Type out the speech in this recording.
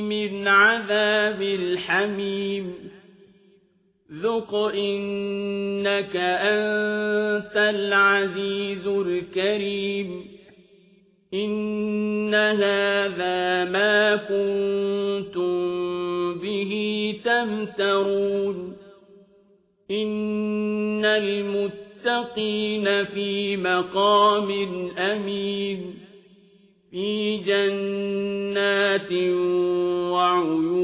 من عذاب الحميم. ذق إنك أنت العزيز الكريم. إن هذا ما كنتم به تمترون. إن المتقين في مقام أمين. في جنات وعيون